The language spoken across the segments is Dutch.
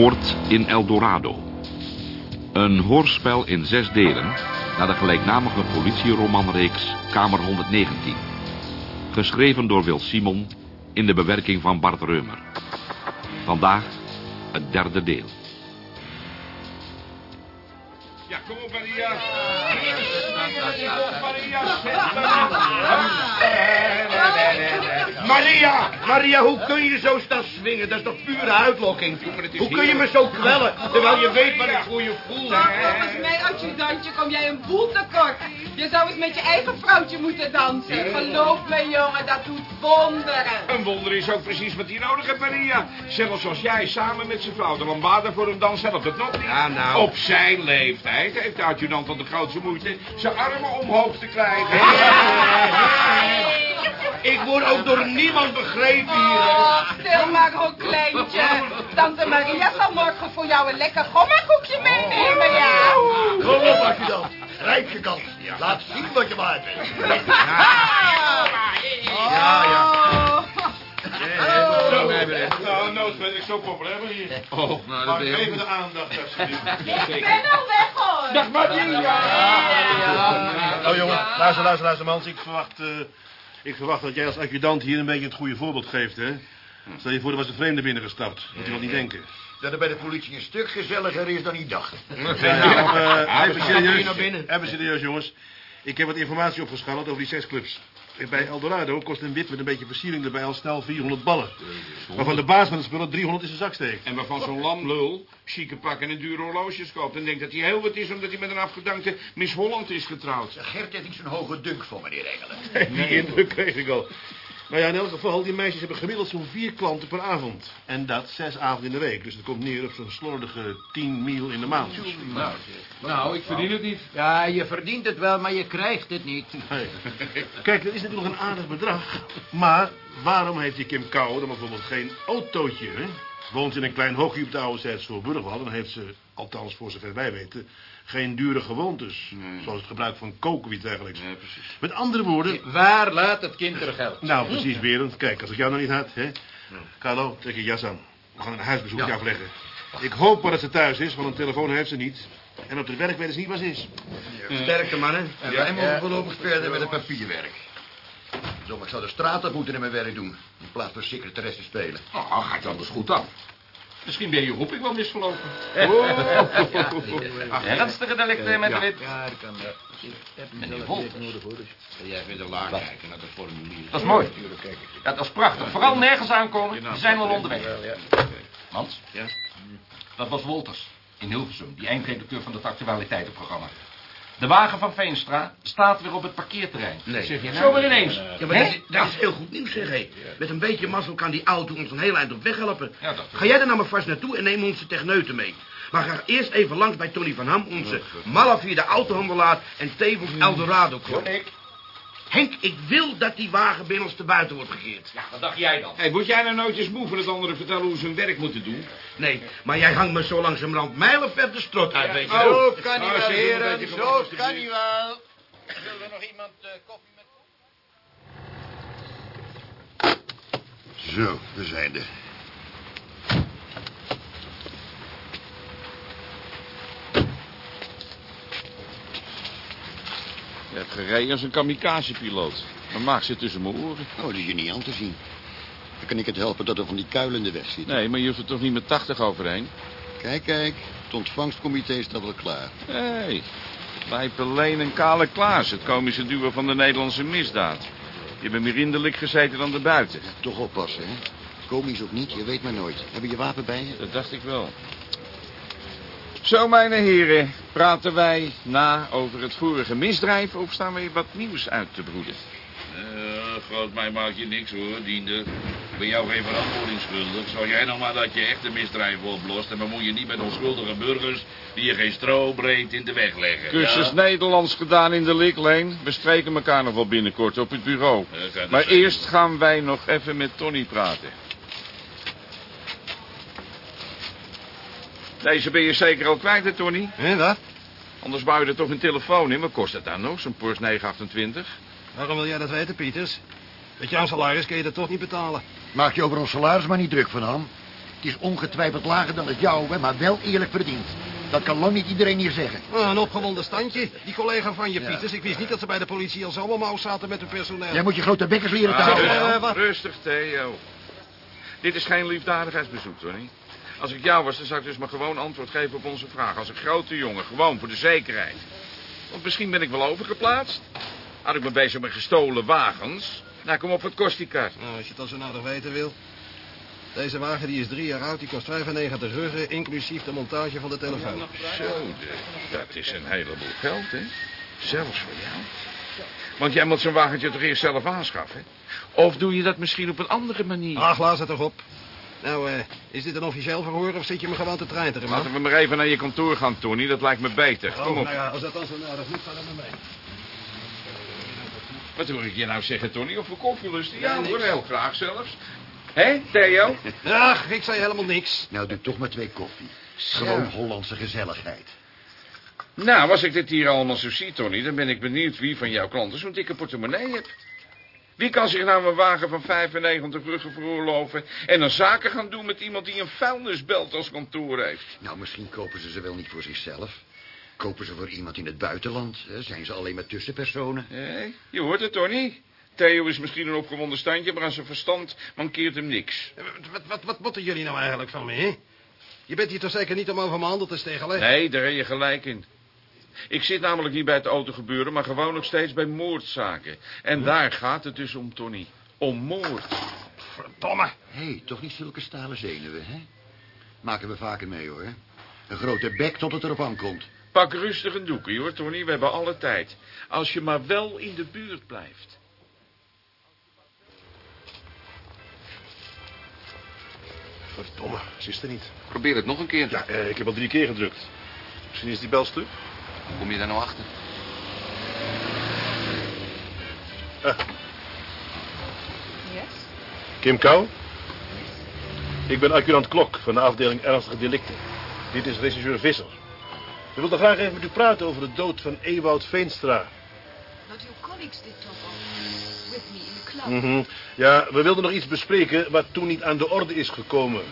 Moord in El Dorado. Een hoorspel in zes delen naar de gelijknamige politieromanreeks Kamer 119. Geschreven door Wil Simon in de bewerking van Bart Reumer. Vandaag het derde deel. Ja, kom op, Maria. Maria, Maria, hoe kun je zo staan swingen? Dat is toch pure uitlokking? Hoe kun je me zo kwellen, terwijl je weet wat ik voor je voel? Volgens mij, adjudantje, kom jij een boel tekort. Je zou eens met je eigen vrouwtje moeten dansen. Geloof me, jongen, dat doet wonderen. Een wonder is ook precies wat hij nodig heeft, Maria. Zelfs als jij samen met zijn vrouw de lambada voor hem danst, helpt het nog niet. Ja, nou. Op zijn leeftijd heeft de adjudant al de grootste moeite zijn armen omhoog te krijgen. Ik word ook door niemand begrepen hier. Oh, stil maar, ook kleintje. Tante Maria zal morgen voor jou een lekker gommakoekje meenemen, ja. Kom op, adjudant. Grijp je kans. Laat zien wat je waard bent. Ja, ja. Zo, nou, nooit ben ik zo populair hier. Oh, nou, dat Maar ben je even de aandacht, alsjeblieft. Ik ben al weg, hoor. Dag Maria. Nou, jongen, luister, luister, luister, Mans. Ik verwacht, eh, ik verwacht dat jij als adjudant hier een beetje het goede voorbeeld geeft, hè? Stel je voor, er was een vreemde binnengestapt. Moet je wel niet denken. Dat er bij de politie een stuk gezelliger is dan ik dacht. Ja, nou, eh, even serieus. Even serieus, jongens. Ik heb wat informatie opgescharreld over die seksclubs. Bij Eldorado kost een wit met een beetje versiering erbij al snel 400 ballen. Waarvan de baas van de spullen 300 in zijn zak steekt. En waarvan zo'n lamlul chique pakken en dure horloges koopt... en denkt dat hij heel wat is omdat hij met een afgedankte Miss Holland is getrouwd. Gert heeft niet zo'n hoge dunk voor, meneer Engelen. Die indruk kreeg ik al. Maar ja, in elk geval, die meisjes hebben gemiddeld zo'n vier klanten per avond. En dat zes avonden in de week. Dus het komt neer op zo'n slordige 10 mil in de maand. Nou, nou, ik verdien het niet. Ja, je verdient het wel, maar je krijgt het niet. Kijk, dat is natuurlijk een aardig bedrag. Maar waarom heeft die Kim Kou dan bijvoorbeeld geen autootje, hè? Woont in een klein hokje op de oude dan heeft ze, althans voor zover wij weten... geen dure gewoontes. Zoals het gebruik van koken of iets dergelijks. Ja, precies. Met andere woorden... Waar laat het kind er geld? Nou, precies, Berend. Kijk, als ik jou nog niet had, hè. Carlo, trek je jas aan. We gaan een huisbezoekje Ja. afleggen. Ik hoop maar dat ze thuis is, want een telefoon heeft ze niet. En op de werk weten ze niet waar ze is. Sterkte, mannen. En wij mogen voorlopig verder met het papierwerk. Zo, maar ik zou de straat op moeten in mijn werk doen. In plaats van secretaresse spelen. Oh, gaat anders goed af. Misschien ben je roeping wel misgelopen. Ach, ernstige delicten met de wit. Ja, dat kan. Meneer Wolters. Jij vindt er laag kijken naar het formulier. Dat is mooi. Ja, dat is prachtig. Vooral nergens aankomen. We zijn al onderweg. Mans? Ja? Dat was Wolters. In Hilversum. Die eindredacteur van het actualiteitenprogramma. De wagen van Veenstra staat weer op het parkeerterrein. Nee. Zeg je Zomaar ineens. Ja, maar dat is, dat is heel goed nieuws, zeg hé. Met een beetje mazzel kan die auto ons een heel eind op weg helpen. Ja, dat- Ga jij er nou maar vast naartoe en neem onze techneuten mee. Maar ga eerst even langs bij Tony van Ham, onze malafide autohandelaar en tevens Eldorado klop. Henk, ik wil dat die wagen binnen ons te buiten wordt gekeerd. Ja, wat dacht jij dan? Hey, moet jij nou nooit eens moe van het anderen vertellen hoe ze hun werk moeten doen? Nee, maar jij hangt me zo langzamerhand mijlenver de strot uit, weet je Oh. wel. Zo kan hij wel, heren, zo kan hij wel. Willen we nog iemand koffie met... Zo, we zijn er. Je hebt gereden als een kamikaze-piloot. Dan maak ze tussen mijn oren. Oh, dat is je niet aan te zien. Dan kan ik het helpen dat er van die kuilen in de weg zitten. Nee, maar je hoeft er toch niet met 80 overheen? Kijk, kijk. Het ontvangstcomité staat wel klaar. Hé, hey, Lijpen Leen en Kale Klaas, het komische duo van de Nederlandse misdaad. Je bent meer innerlijk gezeten dan erbuiten. Toch oppassen, hè. Komisch of niet, je weet maar nooit. Heb je je wapen bij je? Dat dacht ik wel. Zo, mijn heren, praten wij na over het vorige misdrijf... of staan we wat nieuws uit te broeden? Groot mij maakt je niks hoor, diende. Ik ben jou geen verantwoording schuldig. Zorg jij nog maar dat je echte misdrijven oplost... en bemoei je niet met onschuldige burgers... die je geen strobreed in de weg leggen. Cursus ja? Nederlands gedaan in de Likleen. We spreken elkaar nog wel binnenkort op het bureau. Eh, dus Maar eerst gaan wij nog even met Tony praten. Deze ben je zeker al kwijt, hè, Tony? Hé, wat? Anders bouw je er toch een telefoon in. Wat kost dat dan nog, zo'n Porsche 928? Waarom wil jij dat weten, Pieters? Met jouw salaris kun je dat toch niet betalen. Maak je over ons salaris maar niet druk van, Ham. Het is ongetwijfeld lager dan het jouwe, maar wel eerlijk verdiend. Dat kan lang niet iedereen hier zeggen. Ah, een opgewonden standje. Die collega van je, Pieters. Ik wist niet dat ze bij de politie al zo allemaal zaten met hun personeel. Jij moet je grote bekkers leren te Ah, houden. rustig, Eh, wat? rustig, Theo. Dit is geen liefdadigheidsbezoek, Tony. Als ik jou was, dan zou ik dus maar gewoon antwoord geven op onze vraag. Als een grote jongen, gewoon voor de zekerheid. Want misschien ben ik wel overgeplaatst. Had ik me bezig met gestolen wagens. Nou, kom op, wat kost die kar? Nou, als je het al zo nader weten wil. Deze wagen die is drie jaar oud, die kost 95 ruggen, inclusief de montage van de telefoon. Zo, dat is een heleboel geld, hè? Zelfs voor jou. Want jij moet zo'n wagentje toch eerst zelf aanschaffen? Of doe je dat misschien op een andere manier? Ach, laat het toch op. Nou, eh, is dit een officieel verhoor of zit je me gewoon te treinteren, man? Laten we maar even naar je kantoor gaan, Tony. Dat lijkt me beter. Kom Oh, op. nou ja, als dat dan zo nodig moet, ga dan maar mee. Wat hoor ik je nou zeggen, Tony? Of we koffie lusten? Ja, hoor, heel graag zelfs. Hé, Theo? Ach, ik zei helemaal niks. Nou, doe toch maar twee koffie. Gewoon Hollandse gezelligheid. Nou, als ik dit hier allemaal zo zie, Tony... dan ben ik benieuwd wie van jouw klanten zo'n dikke portemonnee heeft. Wie kan zich nou een wagen van 95 ruggen veroorloven... en dan zaken gaan doen met iemand die een vuilnisbelt als kantoor heeft? Nou, misschien kopen ze ze wel niet voor zichzelf. Kopen ze voor iemand in het buitenland. Hè? Zijn ze alleen maar tussenpersonen? Hé, je hoort het, Tony. Theo is misschien een opgewonden standje... maar aan zijn verstand mankeert hem niks. Eh, Wat, wat, wat, wat motten jullie nou eigenlijk van me, hè? Je bent hier toch zeker niet om over mijn handel te steggelen? Nee, daar heb je gelijk in. Ik zit namelijk niet bij het autogebeuren, maar gewoon nog steeds bij moordzaken. En daar gaat het dus om, Tony. Om moord. Verdomme. Hé, hey, toch niet zulke stalen zenuwen, hè? Maken we vaker mee, hoor. Een grote bek tot het erop aankomt. Pak rustig een doekje, hoor, Tony. We hebben alle tijd. Als je maar wel in de buurt blijft. Verdomme, ze is er niet. Probeer het nog een keer. Ja, eh, ik heb al drie keer gedrukt. Misschien is die bel stuk. Hoe kom je daar nou achter? Yes? Kim Kou? Ik ben accurant Klok van de afdeling Ernstige Delicten. Dit is regisseur Visser. We wilden graag even met u praten over de dood van Ewout Veenstra. Not your colleagues did talk of with me in the club. Mhm. Ja, we wilden nog iets bespreken wat toen niet aan de orde is gekomen.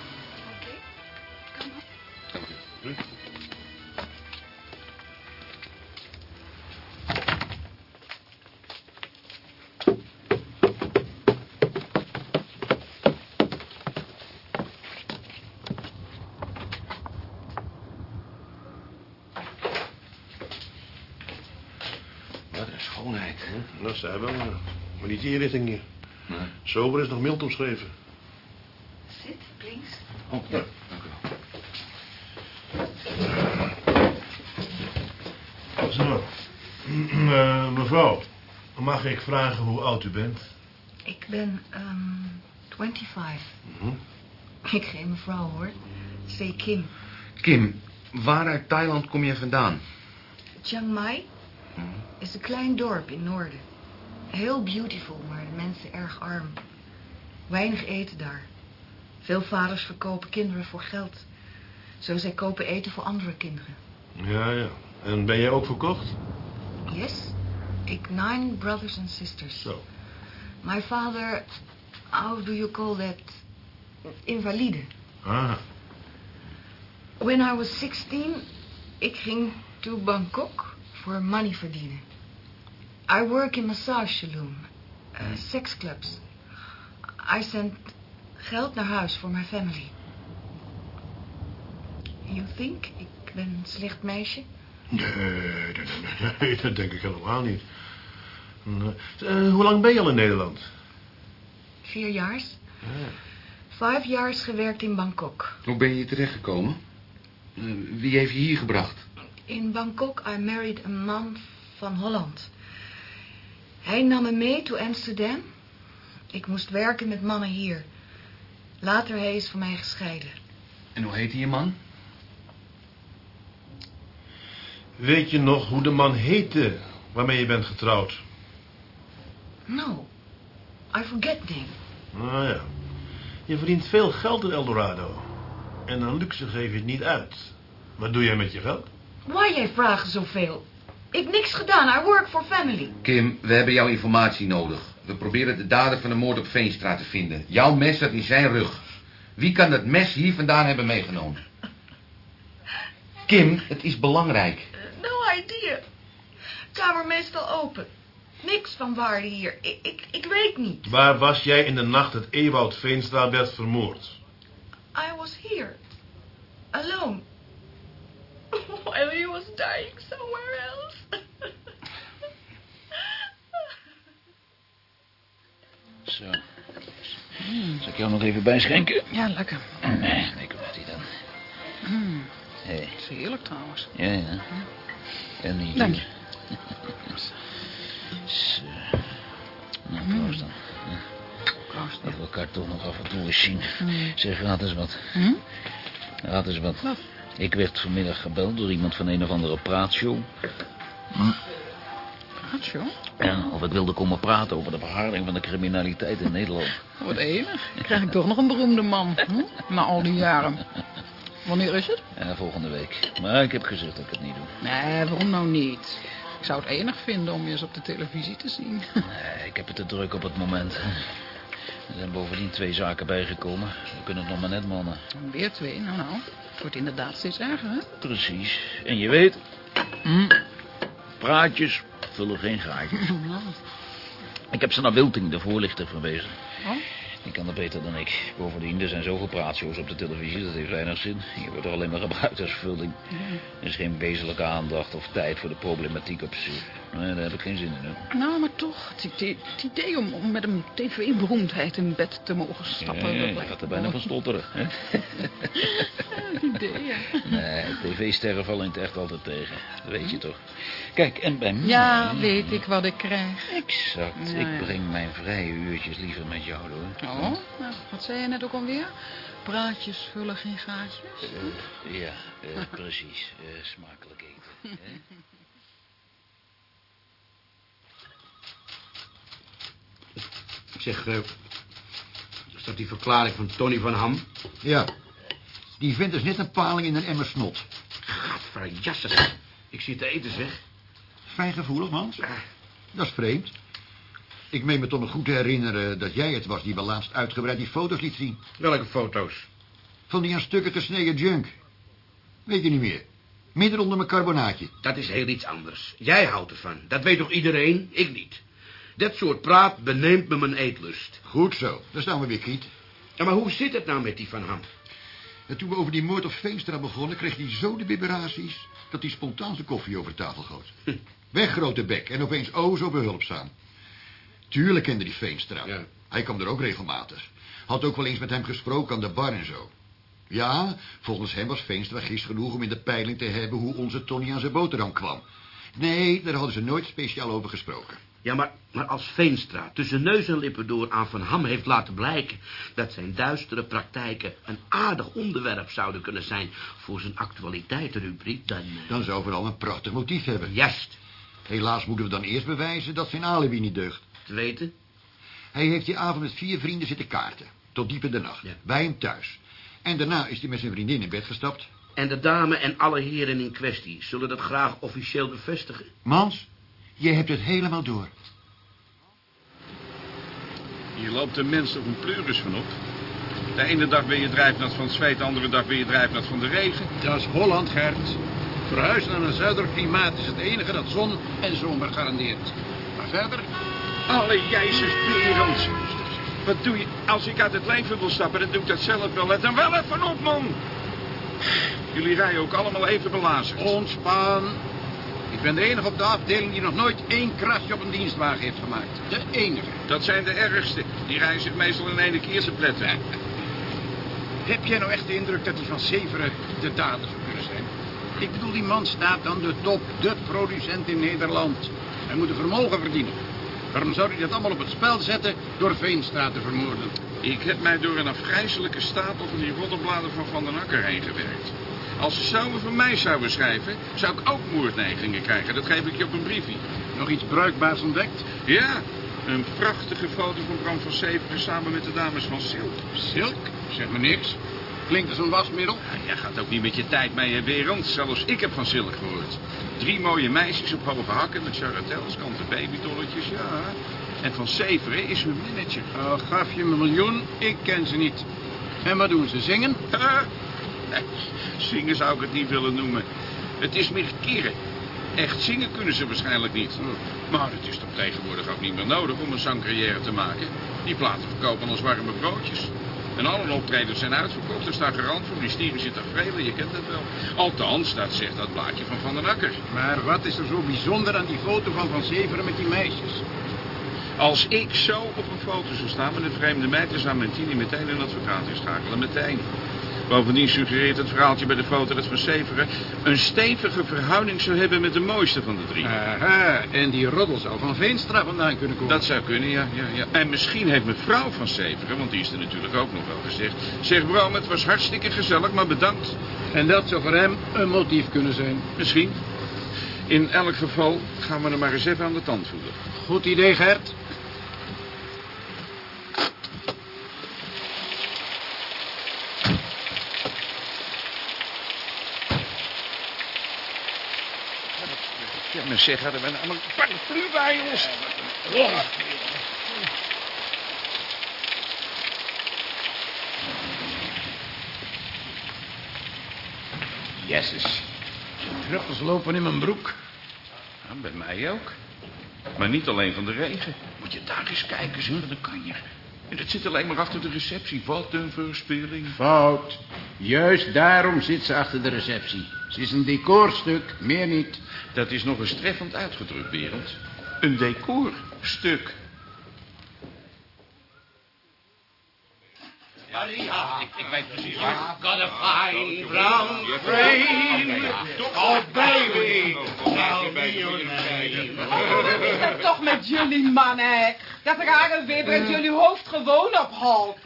Zij wel, ja. maar niet die richting hier. Nee. Sober is nog mild omschreven. Sit, please. Oh, ja, dank u wel. Zo. Eh, mevrouw, mag ik vragen hoe oud u bent? Ik ben, um, 25. Mhm. Ik geen mevrouw, hoor. Say Kim. Kim, waar uit Thailand kom je vandaan? Chiang Mai is een klein dorp in Noorden. Heel beautiful, maar de mensen erg arm. Weinig eten daar. Veel vaders verkopen kinderen voor geld. Zo zij kopen eten voor andere kinderen. Ja, ja. En ben jij ook verkocht? Yes, ik nine brothers and sisters. Zo. My father, how do you call that? Invalide. Ah, When I was 16, ik ging to Bangkok voor money verdienen. I work in massage saloon, uh, seksclubs. I send geld naar huis voor mijn family. You think ik ben een slecht meisje? nee, nee, nee, nee, dat denk ik helemaal niet. Eh, hoe lang ben je al in Nederland? Vier jaar. Vijf jaar gewerkt in Bangkok. Hoe ben je hier terechtgekomen? Eh, wie heeft je hier gebracht? In Bangkok I married een man van Holland. Hij nam me mee to Amsterdam. Ik moest werken met mannen hier. Later hij is van mij gescheiden. En hoe heette je man? Weet je nog hoe de man heette waarmee je bent getrouwd? No, I forget name. Nou ja. Je verdient veel geld in Eldorado. En aan luxe geef je het niet uit. Wat doe jij met je geld? Why jij vragen zoveel? Ik niks gedaan, I work for family. Kim, we hebben jouw informatie nodig. We proberen de dader van de moord op Veenstra te vinden. Jouw mes zat in zijn rug. Wie kan dat mes hier vandaan hebben meegenomen? Kim, het is belangrijk. No idea. Kamer meestal open. Niks van waarde hier. Ik, ik, ik weet niet. Waar was jij in de nacht dat Ewout Veenstra werd vermoord? I was here. Alone. While he was dying somewhere else. Zo. Zal ik jou nog even bijschenken? Ja, lekker. Nee, nee, kom met die dan. Mm, Hé, dat is heerlijk trouwens. ja, ja. En niet. Dank je. Zo. Nou, proost dan. Proost. Dat we elkaar toch nog af en toe eens zien. Mm. Zeg, raad eens wat. Hm? Raad eens wat. Wat? Ik werd vanmiddag gebeld door iemand van een of andere praatshow. Hm. Praatje, hoor. Ja, of ik wilde komen praten over de verharding van de criminaliteit in Nederland. Wat enig. Krijg ik toch nog een beroemde man. Hm? Na al die jaren. Wanneer is het? Ja, volgende week. Maar ik heb gezegd dat ik het niet doe. Nee, waarom nou niet? Ik zou het enig vinden om je eens op de televisie te zien. Nee, ik heb het te druk op het moment. Er zijn bovendien twee zaken bijgekomen. We kunnen het nog maar net mannen. Weer twee, nou nou. Het wordt inderdaad steeds erger, hè? Precies. En je weet... hm, praatjes vullen geen gaatjes. Ik heb ze naar Wilting, de voorlichter, verwezen. Oh? Die kan dat beter dan ik. Bovendien, er zijn zoveel praatshows op de televisie, dat heeft weinig zin. Je wordt er alleen maar gebruikt als vulling. Er is geen wezenlijke aandacht of tijd voor de problematiek op zich. Nee, daar heb ik geen zin in. Nou, maar toch, het idee, het idee om, om met een tv-beroemdheid in bed te mogen stappen... Ja, dat gaat er bijna van stotteren. Hè? Ja, het idee, ja. Nee, tv-sterren vallen in het echt altijd tegen. Dat weet je toch. Kijk, en bij mij... Ja, weet ik wat ik krijg. Exact. Ja, ik breng mijn vrije uurtjes liever met jou door. Oh, nou, wat zei je net ook alweer? Praatjes vullen geen gaatjes. Eh, ja, eh, precies. Eh, smakelijk eten. hè? Zeg, eh, is dat die verklaring van Tony van Ham? Ja. Die vent is net een paling in een emmer snot. Gadverjasses. Ik zit te eten, zeg. Fijn gevoelig, Mans. Dat is vreemd. Ik meen me toch nog goed te herinneren dat jij het was die me laatst uitgebreid die foto's liet zien. Welke foto's? Van die aan stukken gesneden junk. Weet je niet meer? Midden onder mijn carbonaatje. Dat is heel iets anders. Jij houdt ervan. Dat weet toch iedereen? Ik niet. Dat soort praat beneemt me mijn eetlust. Goed zo, daar staan we weer kiet. Ja, maar hoe zit het nou met die van Ham? En toen we over die moord op Veenstra begonnen... kreeg hij zo de vibraties dat hij spontaan zijn koffie over tafel goot. Weg, grote bek, en opeens o zo behulpzaam. Tuurlijk kende die Veenstra. Ja. Hij kwam er ook regelmatig. Had ook wel eens met hem gesproken aan de bar en zo. Ja, volgens hem was Veenstra gist genoeg om in de peiling te hebben... hoe onze Tony aan zijn boterham kwam. Nee, daar hadden ze nooit speciaal over gesproken. Ja, maar, maar als Veenstra tussen neus en lippen door aan Van Ham heeft laten blijken... dat zijn duistere praktijken een aardig onderwerp zouden kunnen zijn... voor zijn actualiteitenrubriek, dan... eh, Dan zou vooral een prachtig motief hebben. Juist. Helaas moeten we dan eerst bewijzen dat zijn alibi niet deugt. Te weten? Hij heeft die avond met vier vrienden zitten kaarten. Tot diep in de nacht. Ja. Bij hem thuis. En daarna is hij met zijn vriendin in bed gestapt. En de dame en alle heren in kwestie zullen dat graag officieel bevestigen? Mans, jij hebt het helemaal door. Hier loopt de mens toch een pleuris van op. De ene dag ben je drijfnat van het zweet, de andere dag ben je drijfnat van de regen. Dat is Holland, Gert. Verhuizen naar een zuidelijk klimaat is het enige dat zon en zomer garandeert. Maar verder... Alle Jezus Berends. Wat doe je? Als ik uit het leven wil stappen, dan doe ik dat zelf wel. Let dan wel even op, man. Jullie rijden ook allemaal even belazerd. Ontspan. Ik ben de enige op de afdeling die nog nooit één krasje op een dienstwagen heeft gemaakt. De enige. Dat zijn de ergste. Die rijden zich meestal in ene keer te pletten. Heb jij nou echt de indruk dat die van Severen de dader zou kunnen zijn? Ik bedoel, die man staat aan de top, de producent in Nederland. Hij moet een vermogen verdienen. Waarom zou hij dat allemaal op het spel zetten door Veenstra te vermoorden? Ik heb mij door een afgrijzelijke stapel van die roddelbladen van Van den Akker heen gewerkt. Als ze zo over mij zouden schrijven, zou ik ook moordneigingen krijgen. Dat geef ik je op een briefje. Nog iets bruikbaars ontdekt? Ja, een prachtige foto van Bram van Severen samen met de dames van Silk. Silk? Zeg me niks. Klinkt als een wasmiddel. Ja, jij gaat ook niet met je tijd mee, hè, Berend. Zelfs ik heb van Silk gehoord. Drie mooie meisjes op hoge hakken met charretels, kanten babydolletjes, ja. En van Severen is hun manager. Oh, gaf je me een miljoen? Ik ken ze niet. En wat doen ze, zingen? Zingen zou ik het niet willen noemen. Het is meer keren. Echt zingen kunnen ze waarschijnlijk niet. Maar het is toch tegenwoordig ook niet meer nodig om een zangcarrière te maken. Die platen verkopen als warme broodjes. En alle optredens zijn uitverkocht. Er staat garant voor. Die stieren zitten vrelen, je kent het wel. Althans, dat zegt dat blaadje van Van den Akker. Maar wat is er zo bijzonder aan die foto van Van Severen met die meisjes? Als ik zo op een foto zou staan met een vreemde meid... dan zou mijn tien meteen een advocaat inschakelen. Meteen. Bovendien suggereert het verhaaltje bij de foto dat Van Severen... een stevige verhouding zou hebben met de mooiste van de drie. Aha, en die roddel zou van Veenstra vandaan kunnen komen. Dat zou kunnen, ja, ja, ja. En misschien heeft mevrouw van Severen, want die is er natuurlijk ook nog wel gezegd... Zeg Bram, het was hartstikke gezellig, maar bedankt. En dat zou voor hem een motief kunnen zijn. Misschien. In elk geval gaan we er maar eens even aan de tand voelen. Goed idee, Gert. Ja, maar zeg, hadden we nou een paraplu bij ons? Oh. Jezus. Druppels lopen in mijn broek. Ja, bij mij ook. Maar niet alleen van de regen. Moet je daar eens kijken, zeg, van de kanjer. En dat zit alleen maar achter de receptie. Wat een verspilling. Fout. Juist daarom zit ze achter de receptie. Ze is een decorstuk, meer niet. Dat is nog eens treffend uitgedrukt, Berend. Een decorstuk. Maria, ik, ik weet precies waar. Got a fine brown frame. Oh, baby. Tell me your name. Wat is dat toch met jullie mannen? Dat rare weer brengt jullie hoofd gewoon op hol.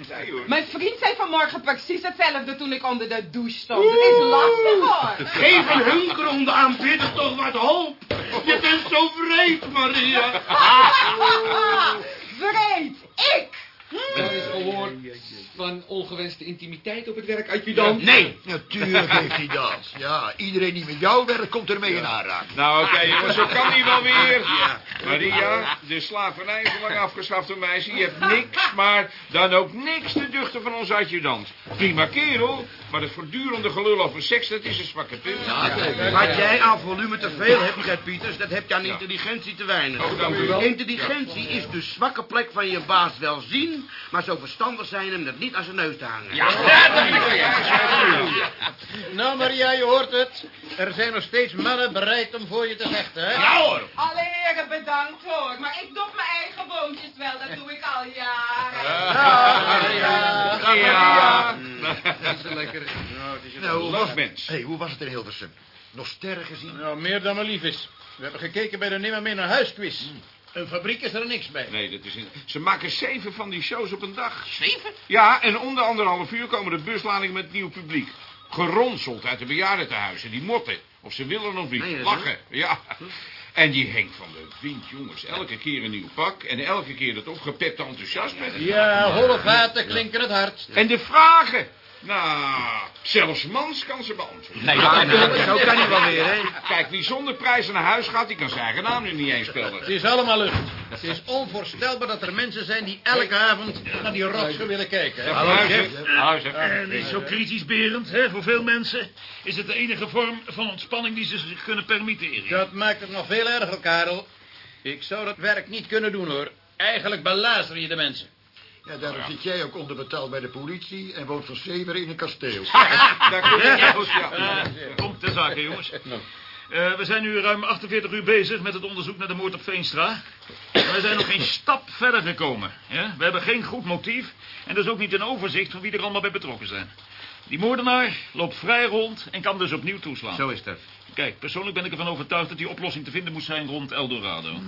Mijn vriend zei vanmorgen precies hetzelfde toen ik onder de douche stond. Het is lastig hoor. Geef een hunkerende aanbidder toch wat hoop. Je bent zo vreed, Maria. Vreed, ik. Wel eens gehoord van ongewenste intimiteit op het werk, adjudant? Nee, natuurlijk heeft hij dat. Ja, iedereen die met jou werkt, komt ermee in aanraking. Nou, oké, jongens, zo kan hij wel weer. Maria, de slavernij is lang afgeschaft door mij. Je hebt niks, maar dan ook niks te duchten van ons adjudant. Prima kerel, maar het voortdurende gelul over seks, dat is een zwakke punt. Wat jij aan volume te veel hebt, Gert Pieters, dat heb je aan intelligentie te weinig. Oh, dank u wel. Intelligentie is de zwakke plek van je baas wel zien, maar zo verstandig zijn hem dat niet aan zijn neus te hangen. Ja, Nou, Maria, je hoort het. Er zijn nog steeds mannen bereid om voor je te vechten, hè? Ja hoor. Alle heren bedankt hoor, maar ik dop mijn eigen boontjes wel, dat doe ik al jaren. Ja, Ja. Dat is lekker. Nou, hoe was, Lofmens. hey, hoe was het in Hilversum? Nog sterren gezien? Nou, meer dan me lief is. We hebben gekeken bij de Nimmer meer naar huisquiz. Een fabriek is er niks bij. Nee, dat is in... Ze maken zeven van die shows op een dag. Zeven? Ja, en om de anderhalf uur komen de busladingen met nieuw publiek. Geronseld uit de bejaardentehuizen, die motten. Of ze willen of niet. Nee, Lachen, ja. En die Henk van de Wind, jongens. Elke keer een nieuw pak. En elke keer dat opgepepte enthousiasme. Ja, holle vaten klinken het hardst. En de vragen. Nou, zelfs Mans kan ze beantwoorden. Nee, zo kan hij wel weer, hè? Kijk, wie zonder prijzen naar huis gaat, die kan zijn eigen naam nu niet eens spellen. Het is allemaal lucht. Het is onvoorstelbaar dat er mensen zijn die elke avond naar die rotsen willen kijken. hè? Hallo, chef. Hallo, chef. En niet zo kritisch, Berend. Hè? Voor veel mensen is het de enige vorm van ontspanning die ze zich kunnen permitteren. Dat maakt het nog veel erger, Karel. Ik zou dat werk niet kunnen doen, hoor. Eigenlijk belazer je de mensen. Ja, daarom zit jij ook onderbetaald bij de politie en woont van zeven in een kasteel. Daar komt het. Komt ter zake, jongens. Eh, we zijn nu ruim 48 uur bezig met het onderzoek naar de moord op Veenstra. We zijn nog geen stap verder gekomen. Ja? We hebben geen goed motief en er is ook niet een overzicht van wie er allemaal bij betrokken zijn. Die moordenaar loopt vrij rond en kan dus opnieuw toeslaan. Zo is dat. Kijk, persoonlijk ben ik ervan overtuigd dat die oplossing te vinden moet zijn rond Eldorado.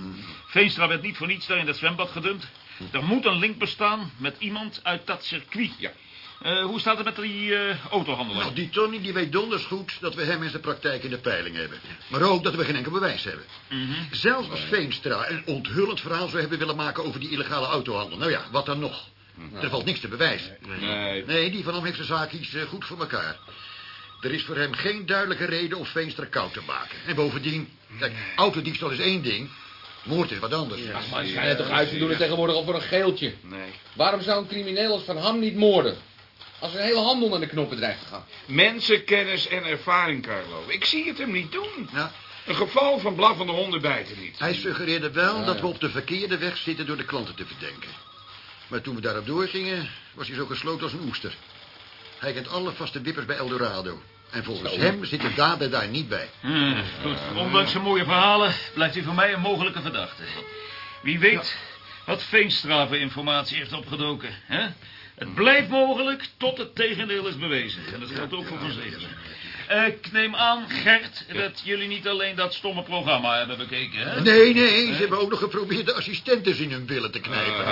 Veenstra werd niet voor niets daar in dat zwembad gedumpt. Er moet een link bestaan met iemand uit dat circuit. Ja. Eh, hoe staat het met die eh, autohandelaar? Nou, die Tony die weet donders goed dat we hem in zijn praktijk in de peiling hebben. Maar ook dat we geen enkel bewijs hebben. Mhm. Zelfs als Veenstra een onthullend verhaal zou hebben willen maken over die illegale autohandel. Nou ja, wat dan nog? Er valt niks te bewijzen. Nee. Nee, die van hem heeft zijn zaakjes eh, goed voor elkaar. Er is voor hem geen duidelijke reden om Veenstra koud te maken. En bovendien, kijk, autodiefstal is één ding, moord is wat anders. Ach, maar schijnt toch uit te doen het tegenwoordig al voor een geeltje. Nee. Waarom zou een crimineel als Van Ham niet moorden? Als er een hele handel naar de knoppen dreigt te gaan. Mensenkennis en ervaring, Carlo. Ik zie het hem niet doen. Ja. Een geval van blaffende honden bijten niet. Hij suggereerde wel Ja, dat ja. we op de verkeerde weg zitten door de klanten te verdenken. Maar toen we daarop doorgingen, was hij zo gesloten als een oester. Hij kent alle vaste wippers bij Eldorado. En volgens Zo. hem zit de dader daar niet bij. Hmm, goed. Ondanks zijn mooie verhalen blijft hij voor mij een mogelijke verdachte. Wie weet wat Veenstra voor informatie heeft opgedoken. Hè? Het blijft mogelijk tot het tegendeel is bewezen. En dat geldt ook voor Van Zeveren. Eh, ik neem aan, Gert, dat jullie niet alleen dat stomme programma hebben bekeken, hè? Nee, nee, ze hebben ook nog geprobeerd de assistentes in hun billen te knijpen.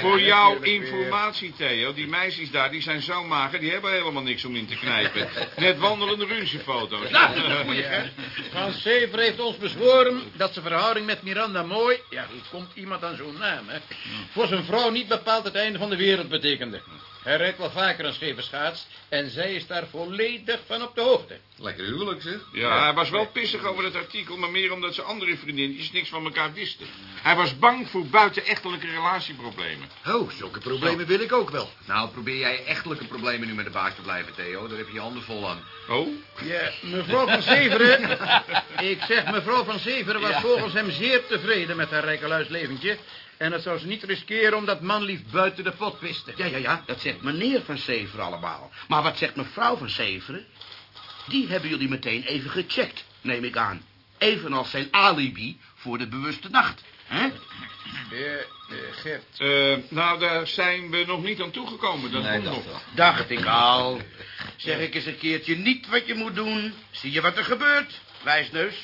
Voor jouw informatie, Theo, die meisjes daar, die zijn zo mager, die hebben helemaal niks om in te knijpen. Net wandelende reuzenfoto's. Frans Sever heeft ons bezworen dat zijn verhouding met Miranda Mooi... ja, hoe komt iemand aan zo'n naam, hè? Voor zijn vrouw niet bepaald het einde van de wereld betekende. Hij rijdt wel vaker een scheve schaats... en zij is daar volledig van op de hoogte. Lekker huwelijk, zeg. Ja, hij was wel pissig over het artikel, maar meer omdat zijn andere vriendinnetjes niks van elkaar wisten. Hij was bang voor buitenechtelijke relatieproblemen. Oh, zulke problemen wil ik ook wel. Nou, probeer jij echtelijke problemen nu met de baas te blijven, Theo. Daar heb je je handen vol aan. Oh? Ja, mevrouw van Severen... ik zeg, mevrouw van Severen was Ja. volgens hem zeer tevreden met haar rijkeluis leventje... en dat zou ze niet riskeren omdat manlief buiten de pot wisten. Ja, ja, ja, dat zegt meneer van Severen allemaal. Maar wat zegt mevrouw van Severen? Die hebben jullie meteen even gecheckt, neem ik aan. Evenals zijn alibi voor de bewuste nacht. Hè? Gert. Eh, nou, daar zijn we nog niet aan toegekomen. Dat Nee, komt dat nog. wel. Dacht ik al. Zeg ik eens een keertje niet wat je moet doen. Zie je wat er gebeurt? Wijsneus.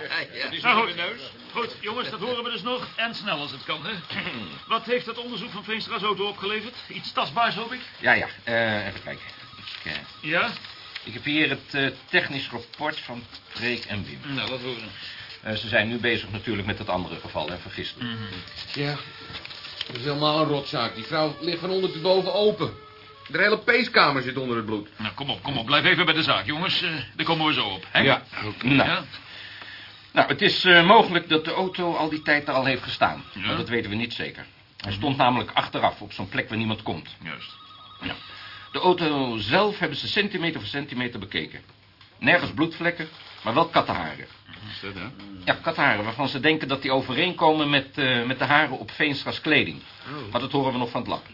is Nou, goed. neus. Goed, jongens, dat horen we dus nog. En snel als het kan, hè? Wat heeft het onderzoek van Veenstra's auto opgeleverd? Iets tastbaars, hoop ik? Ja, ja. eh, even kijken. Ik, eh, Ja? ik heb hier het eh, technisch rapport van Freek en Wim. Nou, dat horen Eh, ze zijn nu bezig natuurlijk met het andere geval, hè, vergist. Ja, dat is helemaal een rotzaak. Die vrouw ligt van onder tot boven open. De hele peeskamer zit onder het bloed. Nou, kom op, kom op. Blijf even bij de zaak, jongens. Eh, daar komen we zo op. Hè? Ja, nou. Ja? Nou, het is eh, mogelijk dat de auto al die tijd daar al heeft gestaan. Maar dat weten we niet zeker. Hij stond namelijk achteraf op zo'n plek waar niemand komt. Juist. Ja. De auto zelf hebben ze centimeter voor centimeter bekeken. Nergens bloedvlekken, maar wel kattenharen. Is dat, hè? Ja, kattenharen, waarvan ze denken dat die overeenkomen met, eh, met de haren op Veenstra's kleding. Oh. Maar dat horen we nog van het lab.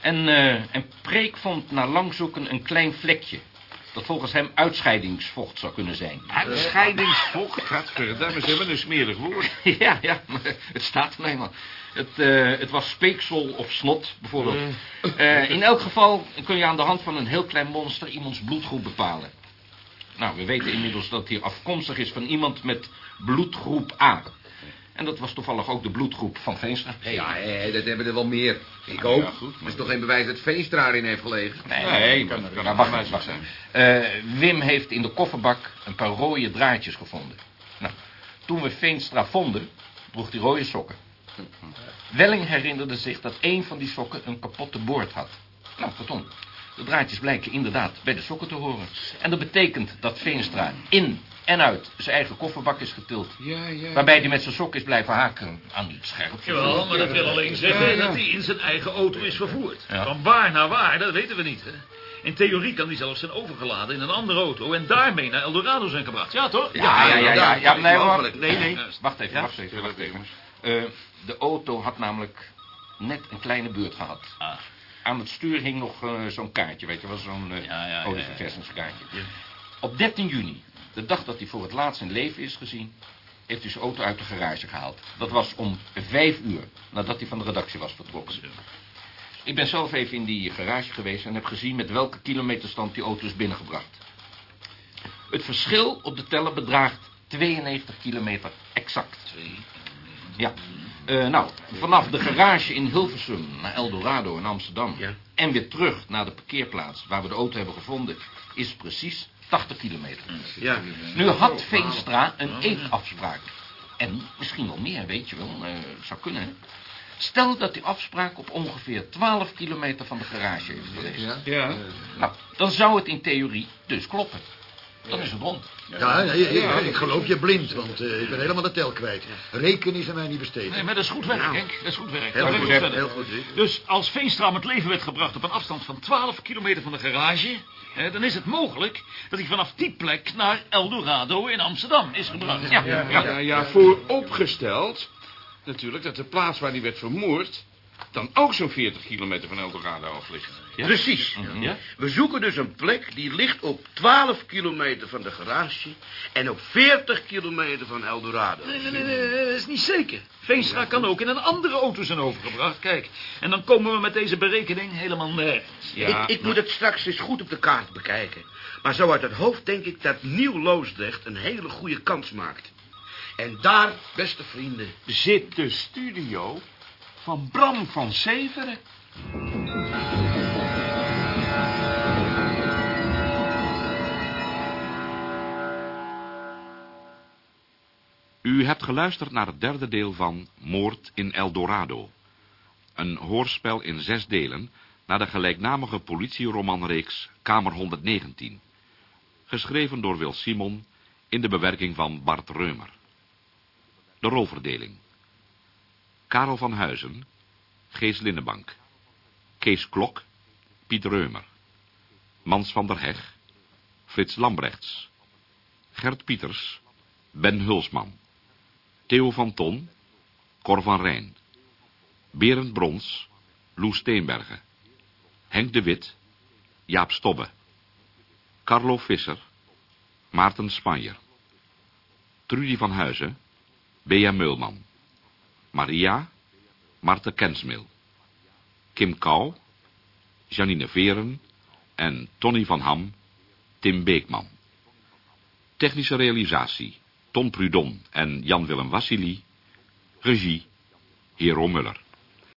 En, eh, en Preek vond na lang zoeken een klein vlekje. Dat volgens hem uitscheidingsvocht zou kunnen zijn. Uitscheidingsvocht? Gadverdamme, ze hebben een smerig woord. ja, ja, maar het staat er nou eenmaal. Het, eh, het was speeksel of snot, bijvoorbeeld. Eh, in elk geval kun je aan de hand van een heel klein monster iemands bloedgroep bepalen. Nou, we weten inmiddels dat hij afkomstig is van iemand met bloedgroep A. En dat was toevallig ook de bloedgroep van Veenstra. Ja, dat hebben er wel meer. Ik ook. Dat is toch geen bewijs dat Veenstra erin heeft gelegen? Nee, maar, maar wacht, wacht, wacht. Eh, Wim heeft in de kofferbak een paar rode draadjes gevonden. Nou, toen we Veenstra vonden, droeg hij rode sokken. Welling herinnerde zich dat een van die sokken een kapotte boord had. Nou, verton. De draadjes blijken inderdaad bij de sokken te horen. En dat betekent dat Veenstra in en uit zijn eigen kofferbak is getild. Ja, ja. Waarbij hij met zijn sok is blijven haken aan iets scherps. Jawel, maar dat wil alleen zeggen Ja, ja. dat hij in zijn eigen auto is vervoerd. Ja. Van waar naar waar, dat weten we niet, hè? In theorie kan hij zelfs zijn overgeladen in een andere auto... en daarmee naar Eldorado zijn gebracht. Ja, toch? Ja, ja, ja, ja. ja, nee, wacht. Nee, nee. Wacht even, Ja? wacht even, wacht even. Eh, de auto had namelijk net een kleine beurt gehad. Ah. Aan het stuur hing nog eh, zo'n kaartje, weet je wel, zo'n uh, ja. Op 13 juni, de dag dat hij voor het laatst in leven is gezien, heeft hij zijn auto uit de garage gehaald. Dat was om vijf uur nadat hij van de redactie was vertrokken. Ik ben zelf even in die garage geweest en heb gezien met welke kilometerstand die auto is binnengebracht. Het verschil op de teller bedraagt 92 kilometer exact. Ja. Eh, nou, vanaf de garage in Hilversum naar Eldorado in Amsterdam... en weer terug naar de parkeerplaats waar we de auto hebben gevonden... is precies 80 kilometer. Ja. Nu had Veenstra een eetafspraak. En misschien wel meer, weet je wel. eh, zou kunnen? Stel dat die afspraak op ongeveer 12 kilometer van de garage heeft geweest. Ja. Nou, dan zou het in theorie dus kloppen. Dan is het rond. Ja, nee, ik, ik geloof je blind, want eh, ik ben helemaal de tel kwijt. Rekenen is aan mij niet besteed. Nee, maar dat is goed werk, Henk. Dat is goed werk. Heel goed, heel. Dus als Veenstra om het leven werd gebracht op een afstand van 12 kilometer van de garage... Hè, dan is het mogelijk dat hij vanaf die plek naar Eldorado in Amsterdam is gebracht. Ja, Ja, ja, ja, vooropgesteld natuurlijk dat de plaats waar hij werd vermoord... dan ook zo'n 40 kilometer van Eldorado af ligt. Precies. Ja? We zoeken dus een plek die ligt op 12 kilometer van de garage... en op 40 kilometer van Eldorado. Nee, nee, nee, nee, dat is niet zeker. Veenstra kan ook in een andere auto zijn overgebracht. Kijk, en dan komen we met deze berekening helemaal nergens. ik, ik moet het straks eens goed op de kaart bekijken. Maar zo uit het hoofd denk ik dat Nieuw Loosdrecht een hele goede kans maakt. En daar, beste vrienden... Zit de studio van Bram van Severen. U hebt geluisterd naar het derde deel van Moord in El Dorado. Een hoorspel in zes delen naar de gelijknamige politieromanreeks Kamer 119. Geschreven door Wil Simon in de bewerking van Bart Reumer. De rolverdeling. Karel van Huizen, Gees Linnebank. Kees Klok, Piet Reumer. Mans van der Heg, Frits Lambrechts. Gert Pieters, Ben Hulsman. Theo van Ton, Cor van Rijn. Berend Brons, Loes Steenbergen. Henk de Wit, Jaap Stobbe. Carlo Visser, Maarten Spanjer. Trudy van Huizen, Bea Meulman. Maria, Marten Kensmil. Kim Kou, Janine Veren en Tony van Ham, Tim Beekman. Technische realisatie, Ton Prudon en Jan-Willem Wassili. Regie, Hero Muller.